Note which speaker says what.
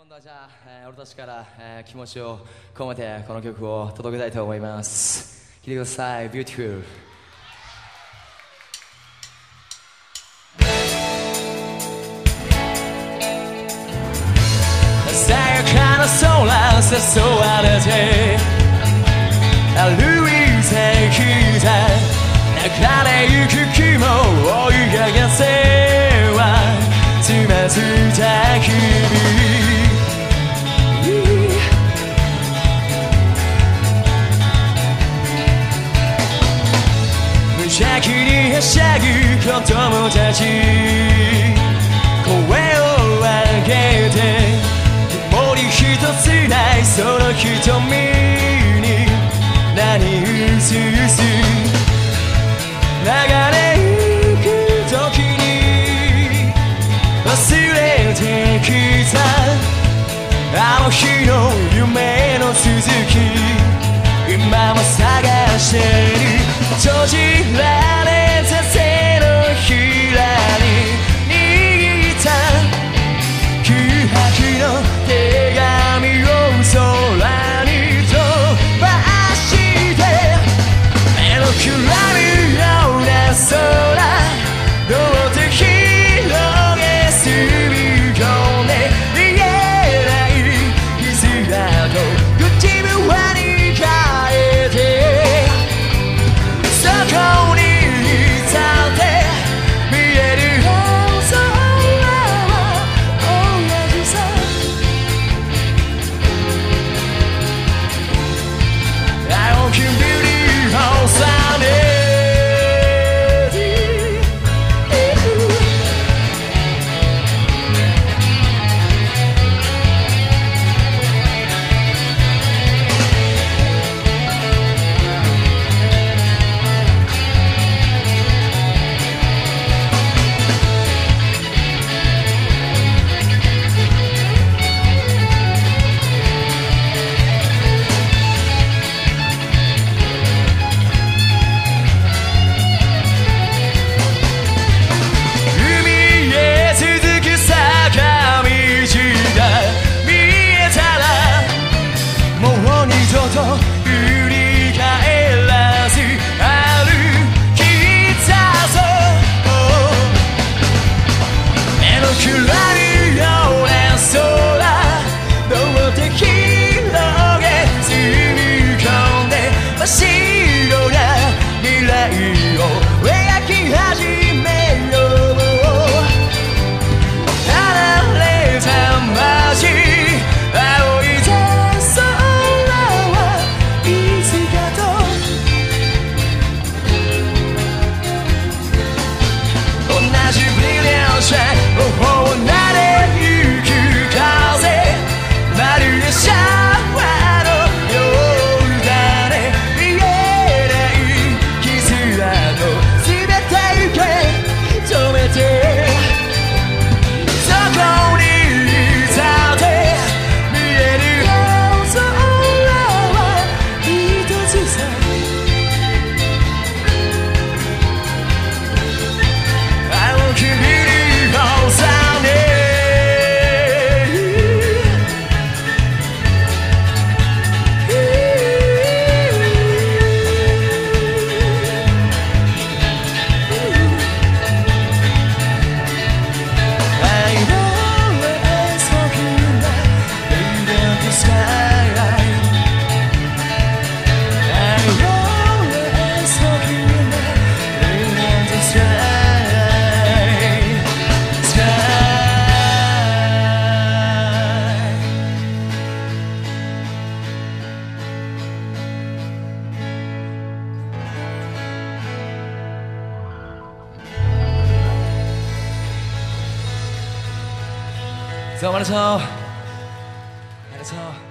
Speaker 1: 今度はじゃあ、えー俺たちから、えー気持ちを込めてこの曲を届けたいと思います。聴いてください。Beautiful 鮮やかな空誘われて歩いてきた流れゆく雲を追いかけせ無邪気にはしゃぐ子供たち声を上げて曇り一つないその瞳に何うすうす流れゆく時に忘れてきたあの日の夢の続き今も探してる。閉じられた手のどうもありがとうありがとう